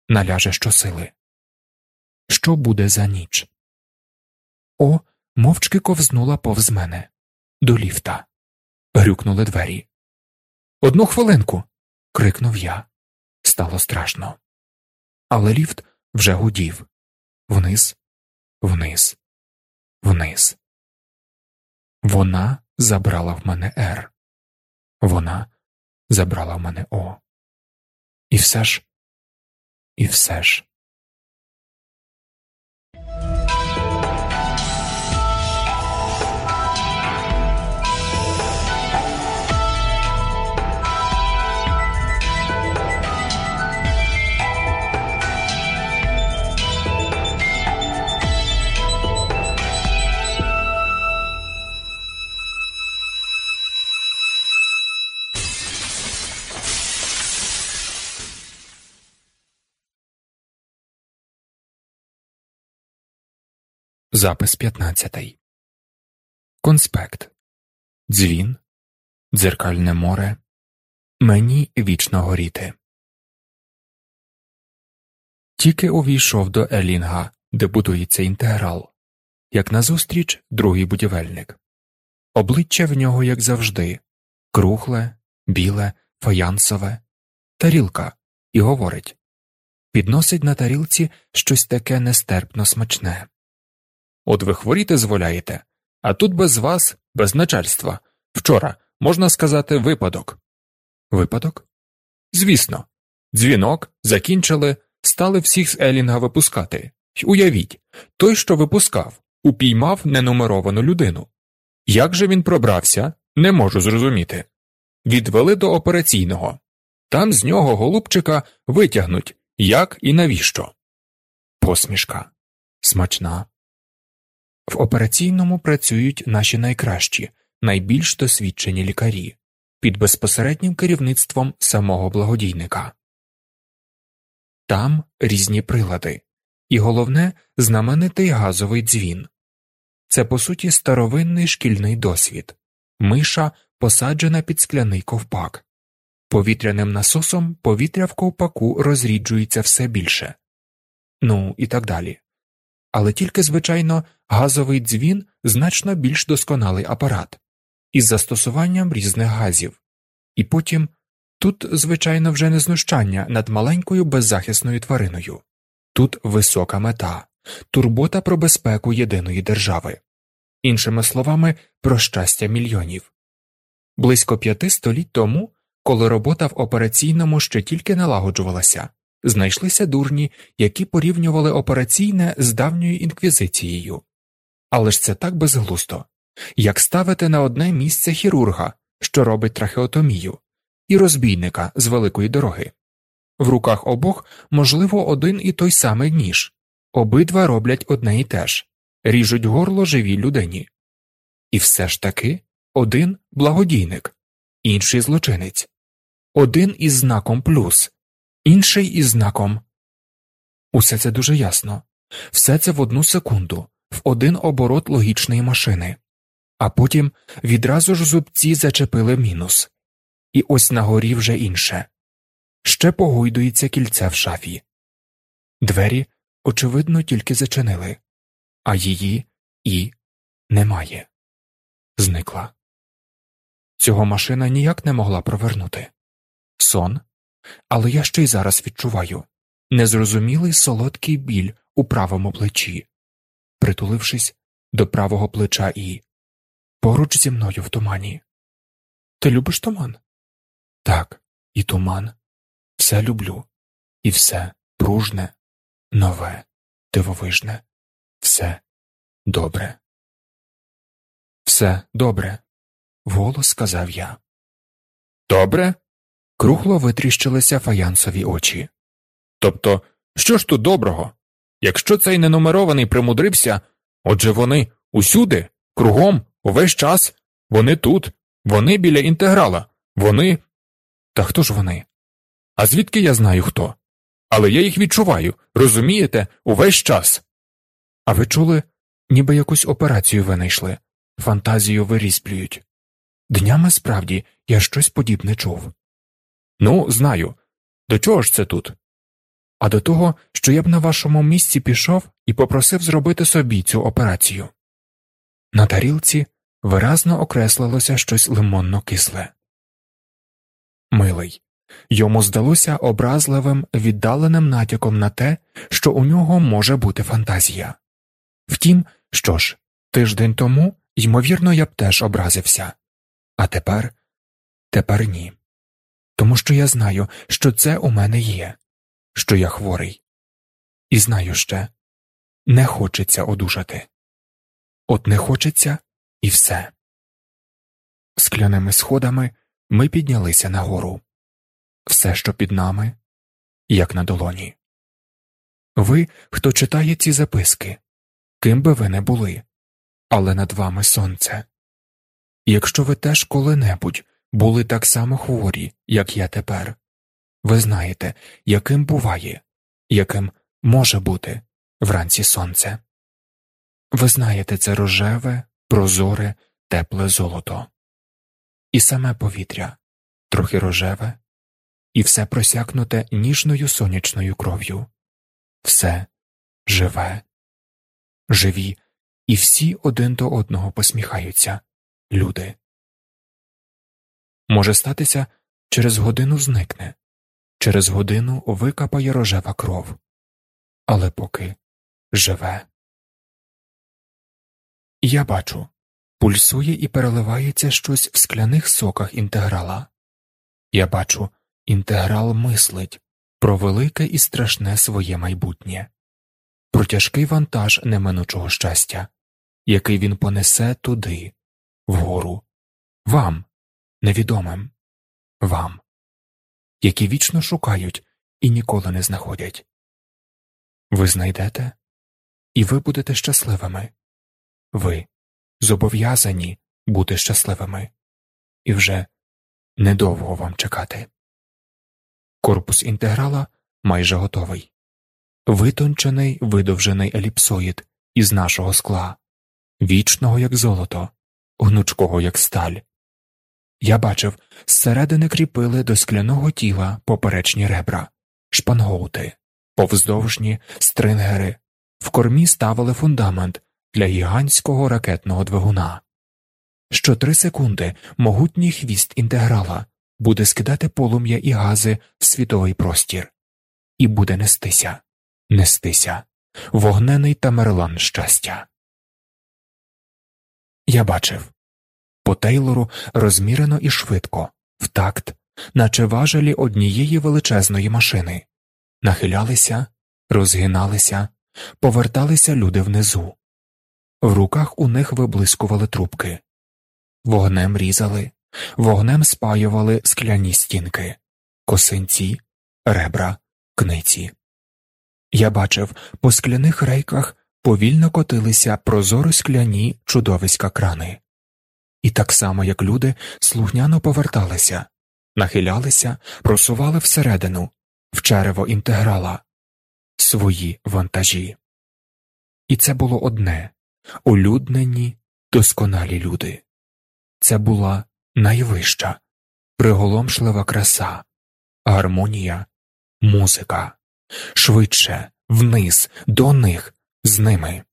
наляже щосили. Що буде за ніч? О, мовчки ковзнула повз мене до ліфта. Грюкнули двері. Одну хвилинку. крикнув я. Стало страшно. Але ліфт вже гудів вниз, вниз, вниз. Вона забрала в мене Р. Вона забрала в мене О. І все ж, і все ж. Запис 15. Конспект Дзвін. Дзеркальне море. Мені вічно горіти. Тільки увійшов до Елінга, де будується інтеграл, як назустріч другий будівельник. Обличчя в нього, як завжди, кругле, біле, фаянсове, тарілка, і говорить підносить на тарілці щось таке нестерпно смачне. От ви хворіти зволяєте, а тут без вас, без начальства. Вчора, можна сказати, випадок. Випадок? Звісно. Дзвінок, закінчили, стали всіх з Елінга випускати. Уявіть, той, що випускав, упіймав ненумеровану людину. Як же він пробрався, не можу зрозуміти. Відвели до операційного. Там з нього голубчика витягнуть, як і навіщо. Посмішка. Смачна. В операційному працюють наші найкращі, найбільш досвідчені лікарі під безпосереднім керівництвом самого благодійника. Там різні прилади, і головне знаменитий газовий дзвін. Це по суті старовинний шкільний досвід миша посаджена під скляний ковпак. Повітряним насосом повітря в ковпаку розріджується все більше. Ну і так далі але тільки, звичайно, газовий дзвін значно більш досконалий апарат із застосуванням різних газів, і потім тут, звичайно, вже не знущання над маленькою беззахисною твариною, тут висока мета, турбота про безпеку єдиної держави, іншими словами, про щастя мільйонів. Близько п'яти століть тому, коли робота в операційному ще тільки налагоджувалася. Знайшлися дурні, які порівнювали операційне з давньою інквізицією. Але ж це так безглусто як ставити на одне місце хірурга, що робить трахеотомію, і розбійника з великої дороги. В руках обох, можливо, один і той самий ніж, обидва роблять одне і те ж ріжуть горло живій людині. І все ж таки один благодійник, інший злочинець, один із знаком плюс інший із знаком. Усе це дуже ясно, все це в одну секунду, в один оборот логічної машини, а потім відразу ж зубці зачепили мінус, і ось на горі вже інше ще погойдується кільце в шафі. Двері, очевидно, тільки зачинили, а її і немає. Зникла. Цього машина ніяк не могла провернути. Сон але я ще й зараз відчуваю незрозумілий солодкий біль у правому плечі, притулившись до правого плеча і поруч зі мною в тумані. Ти любиш туман? Так, і туман. Все люблю, і все пружне, нове, дивовижне, все добре. Все добре, вголос сказав я. Добре? Кругло витріщилися фаянсові очі. Тобто, що ж тут доброго? Якщо цей ненумерований примудрився, отже вони усюди, кругом, увесь час, вони тут, вони біля інтеграла, вони. Та хто ж вони? А звідки я знаю хто? Але я їх відчуваю, розумієте, увесь час. А ви чули, ніби якусь операцію винайшли, фантазію вирізблюють. Днями справді я щось подібне чув. Ну, знаю. До чого ж це тут? А до того, що я б на вашому місці пішов і попросив зробити собі цю операцію. На тарілці виразно окреслилося щось лимонно кисле. Милий. Йому здалося образливим віддаленим натяком на те, що у нього може бути фантазія. Втім, що ж, тиждень тому, ймовірно, я б теж образився. А тепер тепер ні. Тому що я знаю, що це у мене є, що я хворий. І знаю ще не хочеться одужати. От не хочеться і все. Скляними сходами ми піднялися нагору. Все, що під нами, як на долоні. Ви, хто читає ці записки, ким би ви не були, але над вами сонце. Якщо ви теж коли-небудь були так само хворі, як я тепер, ви знаєте, яким буває, яким може бути вранці сонце. Ви знаєте це рожеве, прозоре, тепле золото, і саме повітря трохи рожеве, і все просякнуте ніжною сонячною кров'ю, все живе, живі, і всі один до одного посміхаються, люди. Може статися, через годину зникне, через годину викапає рожева кров, але поки живе. Я бачу, пульсує і переливається щось в скляних соках інтеграла. Я бачу, інтеграл мислить про велике і страшне своє майбутнє, про тяжкий вантаж неминучого щастя, який він понесе туди, вгору, вам, невідомим, вам, які вічно шукають і ніколи не знаходять. Ви знайдете, і ви будете щасливими. Ви зобов'язані бути щасливими, і вже недовго вам чекати. Корпус інтеграла майже готовий, витончений видовжений еліпсоїд із нашого скла, вічного, як золото, гнучкого, як сталь. Я бачив, зсередини кріпили до скляного тіла поперечні ребра, шпангоути, повздовжні стрингери, в кормі ставили фундамент для гігантського ракетного двигуна. Що три секунди могутній хвіст інтеграла буде скидати полум'я і гази в світовий простір, і буде нестися, нестися, вогнений тамерлан щастя. Я бачив по Тейлору розмірено і швидко, в такт, наче важелі однієї величезної машини, нахилялися, розгиналися, поверталися люди внизу. В руках у них виблискували трубки, вогнем різали, вогнем спаювали скляні стінки, косинці, ребра, книці. Я бачив, по скляних рейках повільно котилися прозоро скляні чудовиська крани, і так само, як люди, слухняно поверталися, нахилялися, просували всередину, в черево інтеграла свої вантажі. І це було одне улюднені, досконалі люди. Це була найвища, приголомшлива краса, гармонія, музика, швидше, вниз, до них, з ними.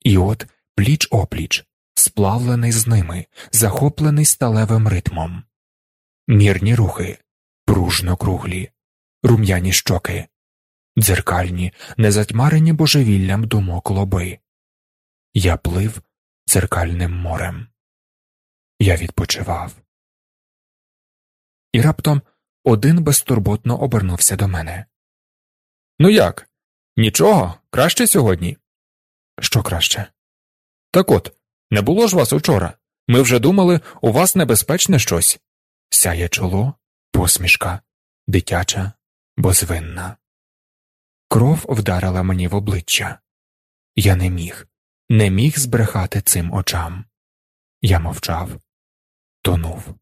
І от пліч опліч, сплавлений з ними, захоплений сталевим ритмом, мірні рухи, пружно круглі, рум'яні щоки, дзеркальні, незатьмарені божевіллям думок лоби. Я плив дзеркальним морем. Я відпочивав. І раптом один безтурботно обернувся до мене. Ну як? Нічого, краще сьогодні. Що краще? Так от, не було ж вас учора. Ми вже думали, у вас небезпечне щось. Сяє чоло, посмішка, дитяча, безвинна. Кров вдарила мені в обличчя. Я не міг, не міг збрехати цим очам. Я мовчав, тонув.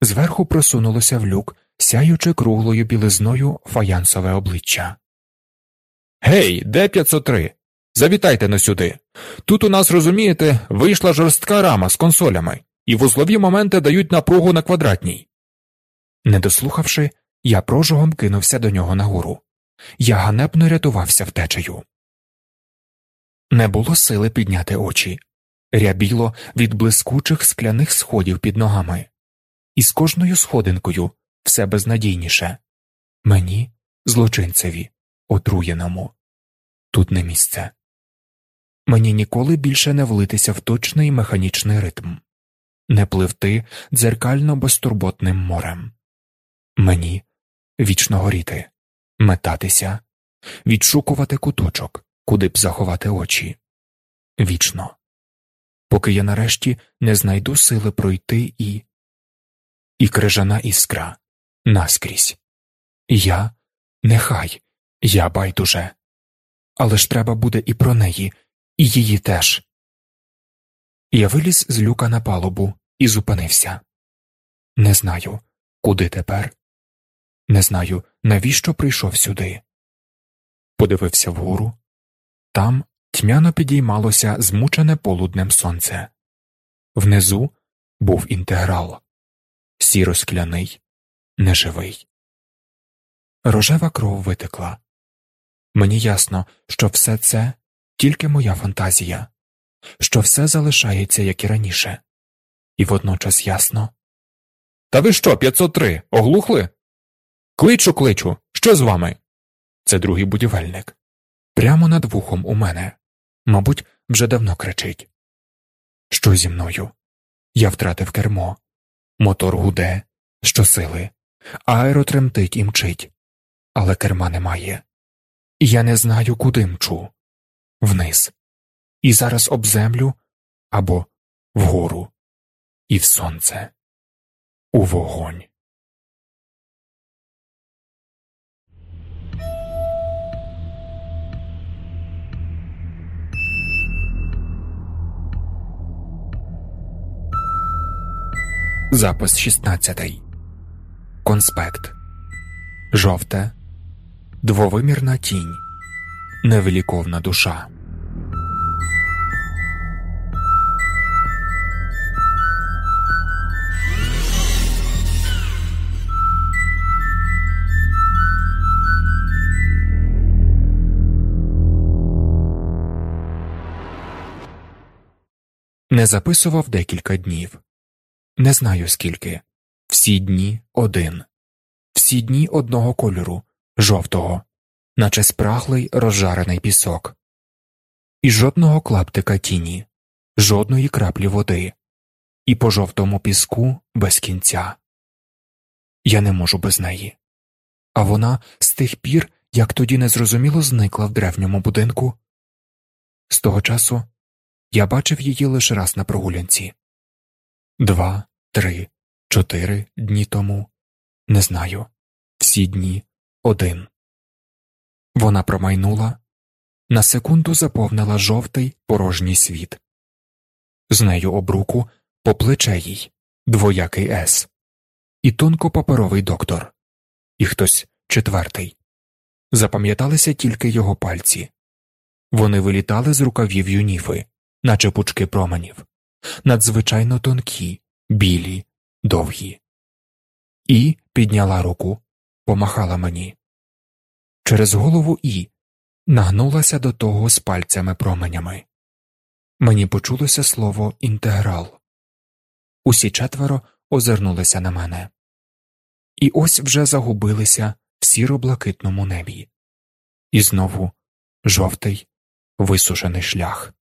Зверху просунулося в люк, сяючи круглою білизною фаянсове обличчя. Гей, де 503? Завітайте на сюди. Тут у нас, розумієте, вийшла жорстка рама з консолями, і вузлові моменти дають напругу на квадратній. Не дослухавши, я прожогом кинувся до нього нагору. Я ганебно рятувався втечею. Не було сили підняти очі, рябіло від блискучих скляних сходів під ногами, і з кожною сходинкою все безнадійніше мені, злочинцеві, отруєному. Тут не місце. Мені ніколи більше не влитися в точний механічний ритм, не пливти дзеркально безтурботним морем. Мені вічно горіти, метатися, відшукувати куточок, куди б заховати очі. Вічно, поки я нарешті не знайду сили пройти і. І крижана іскра наскрізь. Я нехай, я байдуже. Але ж треба буде і про неї, і її теж. Я виліз з люка на палубу і зупинився. Не знаю, куди тепер. Не знаю, навіщо прийшов сюди. Подивився вгору. Там тьмяно підіймалося змучене полуднем сонце. Внизу був інтеграл сіро скляний, неживий. Рожева кров витекла. Мені ясно, що все це тільки моя фантазія, що все залишається, як і раніше, і водночас ясно. Та ви що, 503, оглухли? Кличу, кличу, що з вами? Це другий будівельник. Прямо над вухом у мене, мабуть, вже давно кричить. Що зі мною? Я втратив кермо, мотор гуде, щосили, аеро тремтить і мчить, але керма немає. І я не знаю, куди мчу вниз, і зараз об землю або вгору, і в сонце, у вогонь. Запис 16. Конспект Жовте. Двовимірна тінь. Невеликовна душа. Не записував декілька днів. Не знаю скільки. Всі дні один, всі дні одного кольору, жовтого, наче спраглий розжарений пісок, і жодного клаптика тіні, жодної краплі води, і по жовтому піску без кінця. Я не можу без неї. А вона з тих пір, як тоді незрозуміло зникла в древньому будинку. З того часу я бачив її лише раз на прогулянці два, три, чотири дні тому. Не знаю. Всі дні один. Вона промайнула, на секунду заповнила жовтий порожній світ. З нею об руку по плече їй двоякий С, і тонкопаперовий доктор, і хтось четвертий. Запам'яталися тільки його пальці. Вони вилітали з рукавів юніфи, наче пучки променів, надзвичайно тонкі, білі, довгі. І підняла руку, помахала мені. Через голову І нагнулася до того з пальцями променями. Мені почулося слово інтеграл. Усі четверо озирнулися на мене. І ось вже загубилися в сіро-блакитному небі. І знову жовтий висушений шлях.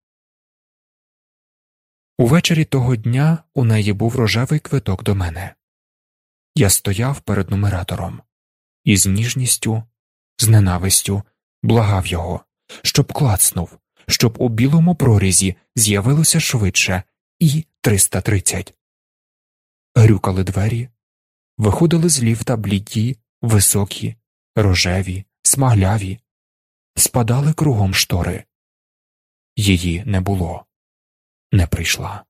Увечері того дня у неї був рожевий квиток до мене. Я стояв перед нумератором і з ніжністю, з ненавистю благав його, щоб клацнув, щоб у білому прорізі з'явилося швидше і 330. Грюкали двері, виходили з ліфта бліді, високі, рожеві, смагляві, спадали кругом штори. Її не було, не прийшла.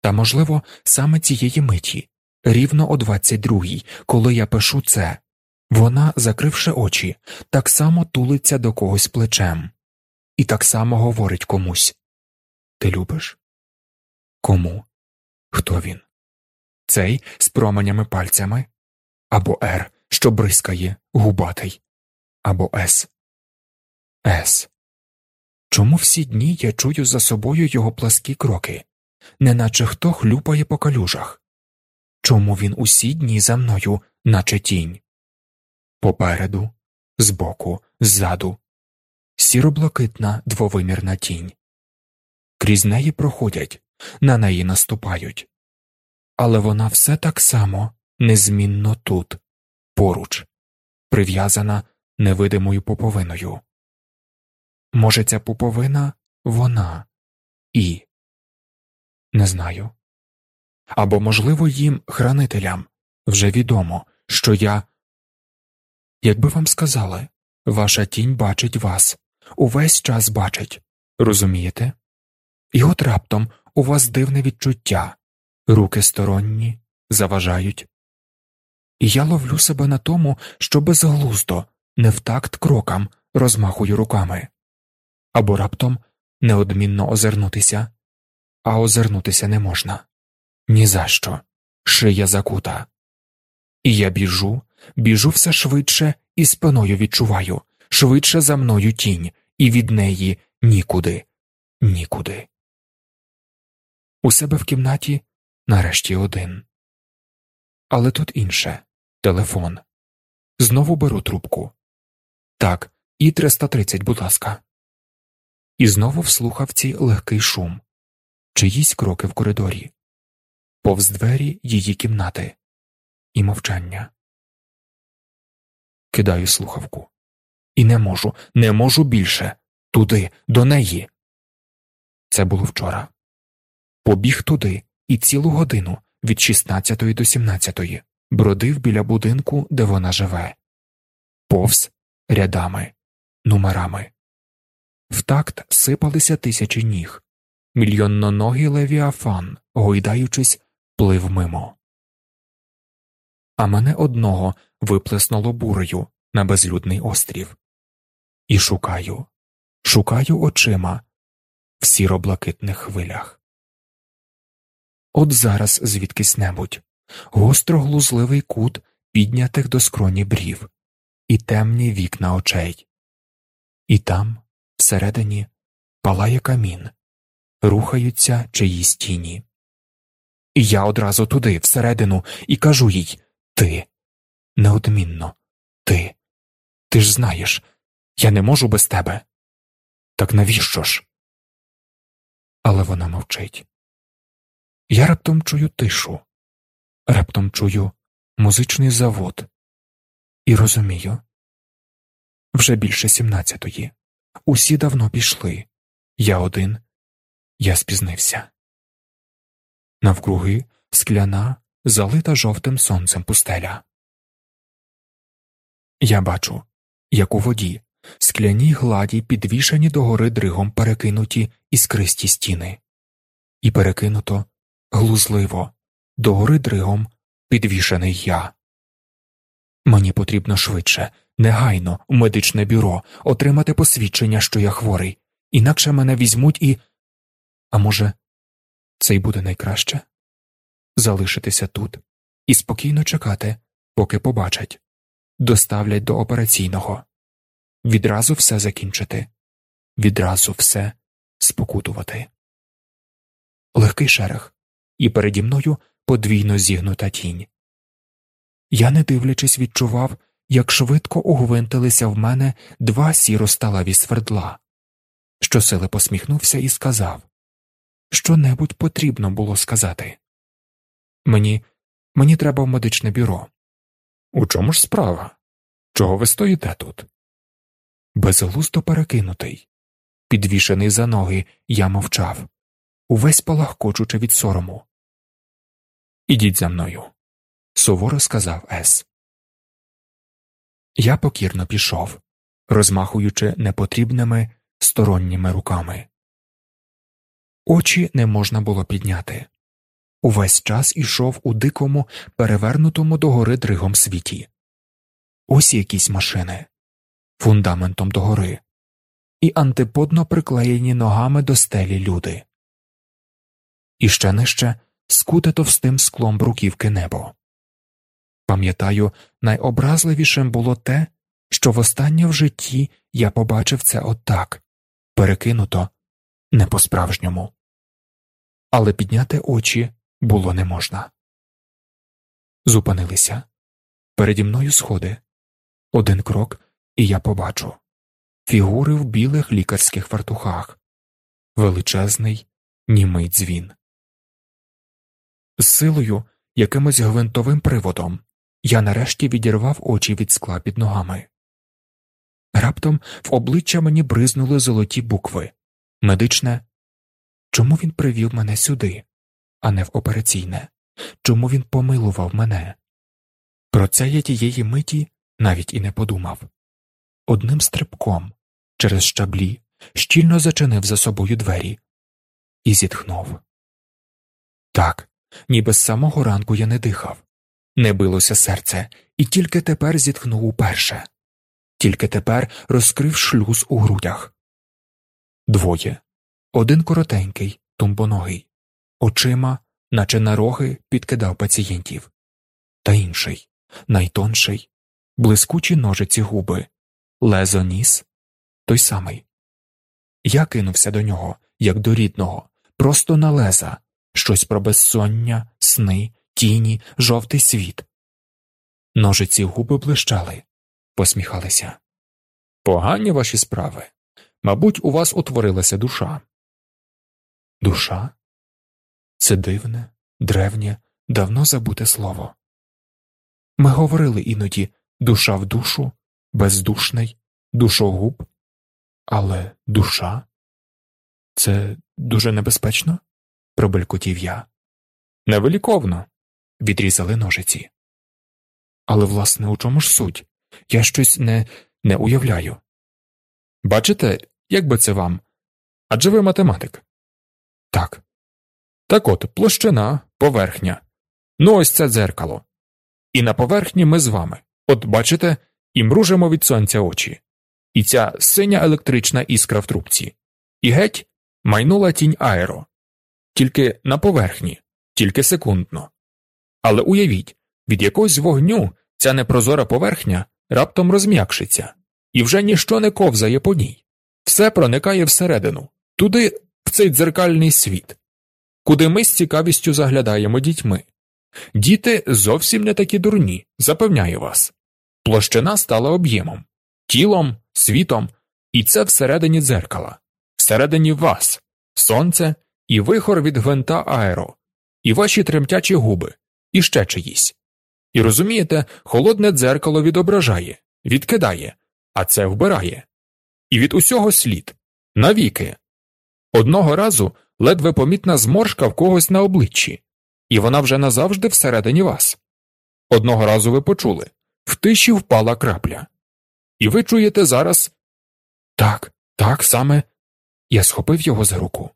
Та, можливо, саме цієї миті, рівно о 22-й, коли я пишу це, вона, закривши очі, так само тулиться до когось плечем, і так само говорить комусь Ти любиш? Кому? Хто він? Цей з променями пальцями? Або Р, що бризкає, губатий, або С. С. Чому всі дні я чую за собою його пласкі кроки, неначе хто хлюпає по калюжах? Чому він усі дні за мною, наче тінь? Попереду, збоку, ззаду, сіроблакитна двовимірна тінь. Крізь неї проходять, на неї наступають. Але вона все так само незмінно тут, поруч, прив'язана невидимою поповиною. Може, ця пуповина вона і не знаю. Або, можливо, їм, хранителям, вже відомо, що я. Якби вам сказали, ваша тінь бачить вас, увесь час бачить, розумієте? І от раптом у вас дивне відчуття, руки сторонні, заважають. І я ловлю себе на тому, що безглуздо, не в такт крокам розмахую руками або раптом неодмінно озирнутися, а озирнутися не можна Ні за що. шия закута. І я біжу, біжу все швидше і спиною відчуваю, швидше за мною тінь, і від неї нікуди, нікуди. У себе в кімнаті нарешті один. Але тут інше телефон. Знову беру трубку. Так, і 330, будь ласка і знову в слухавці легкий шум, чиїсь кроки в коридорі, повз двері її кімнати, і мовчання. Кидаю слухавку. І не можу, не можу більше. Туди, до неї. Це було вчора. Побіг туди і цілу годину від 16 до 17 бродив біля будинку, де вона живе, повз рядами, номерами. В такт сипалися тисячі ніг, мільйонноногий левіафан, гойдаючись, плив мимо. А мене одного виплеснуло бурею на безлюдний острів. І шукаю, шукаю очима в сіроблакитних хвилях. От зараз звідкись небудь гостро глузливий кут піднятих до скроні брів, і темні вікна очей, і там всередині палає камін, рухаються чиїсь тіні. І я одразу туди, всередину, і кажу їй Ти, неодмінно, ти, ти ж знаєш, я не можу без тебе. Так навіщо ж? Але вона мовчить. Я раптом чую тишу, раптом чую музичний завод і розумію вже більше сімнадцятої. Усі давно пішли. Я один, я спізнився. Навкруги скляна, залита жовтим сонцем пустеля. Я бачу, як у воді, скляні гладі, підвішені догори дригом перекинуті іскристі стіни, і перекинуто глузливо, догори дригом підвішений я. Мені потрібно швидше, негайно в медичне бюро отримати посвідчення, що я хворий, інакше мене візьмуть і. А може, це й буде найкраще залишитися тут і спокійно чекати, поки побачать, доставлять до операційного, відразу все закінчити, відразу все спокутувати. Легкий шерех, і переді мною подвійно зігнута тінь. Я, не дивлячись, відчував, як швидко угвинтилися в мене два сіросталеві свердла. Щосили посміхнувся і сказав що небудь потрібно було сказати. Мені мені треба в медичне бюро. У чому ж справа? Чого ви стоїте тут? Безглусто перекинутий, підвішений за ноги, я мовчав, увесь палахкочучи від сорому. Ідіть за мною. суворо сказав Ес. Я покірно пішов, розмахуючи непотрібними сторонніми руками. Очі не можна було підняти. Увесь час ішов у дикому, перевернутому догори дригом світі. Ось якісь машини, фундаментом догори, і антиподно приклеєні ногами до стелі люди. І ще нижче скуте товстим склом бруківки небо. Пам'ятаю, найобразливішим було те, що востаннє в житті я побачив це отак перекинуто не по справжньому, але підняти очі було не можна. Зупинилися переді мною сходи. Один крок, і я побачу фігури в білих лікарських фартухах, величезний німий дзвін. З силою, якимось гвинтовим приводом, я нарешті відірвав очі від скла під ногами. Раптом в обличчя мені бризнули золоті букви медичне. Чому він привів мене сюди, а не в операційне? Чому він помилував мене? Про це я тієї миті навіть і не подумав. Одним стрибком через щаблі щільно зачинив за собою двері і зітхнув. Так, ніби з самого ранку я не дихав, не билося серце, і тільки тепер зітхнув уперше, тільки тепер розкрив шлюз у грудях. Двоє один коротенький, тумбоногий, очима, наче на роги, підкидав пацієнтів, та інший, найтонший, блискучі ножиці губи, лезо ніс, той самий. Я кинувся до нього, як до рідного, просто на леза, щось про безсоння, сни, тіні, жовтий світ. Ножиці губи блищали, посміхалися. Погані ваші справи. Мабуть, у вас утворилася душа. Душа? Це дивне, древнє, давно забуте слово. Ми говорили іноді душа в душу, бездушний, душогуб, але душа це дуже небезпечно? пробелькотів я. Невеликовно, відрізали ножиці. Але, власне, у чому ж суть? Я щось не, не уявляю. Бачите, як би це вам? Адже ви математик. Так. Так от площина, поверхня. Ну, ось це дзеркало. І на поверхні ми з вами. От бачите, і мружимо від сонця очі. І ця синя електрична іскра в трубці. І геть майнула тінь аеро. Тільки на поверхні, тільки секундно. Але уявіть, від якогось вогню ця непрозора поверхня раптом розм'якшиться, і вже ніщо не ковзає по ній. Все проникає всередину, туди, в цей дзеркальний світ, куди ми з цікавістю заглядаємо дітьми. Діти зовсім не такі дурні, запевняю вас. Площина стала об'ємом, тілом, світом, і це всередині дзеркала, всередині вас, сонце і вихор від гвинта аеро, і ваші тремтячі губи, і ще чиїсь. І розумієте, холодне дзеркало відображає, відкидає, а це вбирає. І від усього слід навіки. Одного разу ледве помітна зморшка в когось на обличчі, і вона вже назавжди всередині вас. Одного разу ви почули в тиші впала крапля. І ви чуєте зараз так, так саме. Я схопив його за руку.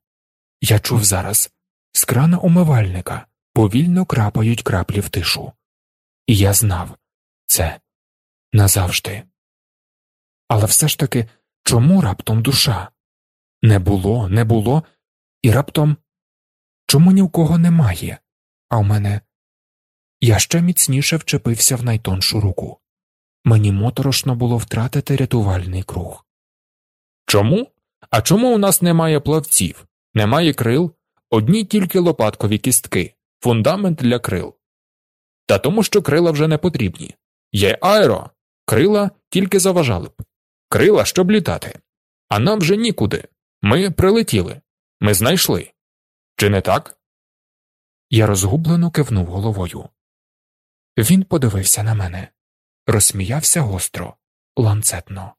Я чув зараз з крана умивальника повільно крапають краплі в тишу. І я знав це назавжди. Але все ж таки чому раптом душа? Не було, не було, і раптом чому ні в кого немає, а в мене я ще міцніше вчепився в найтоншу руку. Мені моторошно було втратити рятувальний круг. Чому? А чому у нас немає плавців, немає крил, одні тільки лопаткові кістки, фундамент для крил? Та тому, що крила вже не потрібні. Є аеро, крила тільки заважали б, крила, щоб літати. А нам вже нікуди. Ми прилетіли, ми знайшли. Чи не так? Я розгублено кивнув головою. Він подивився на мене, розсміявся гостро, ланцетно.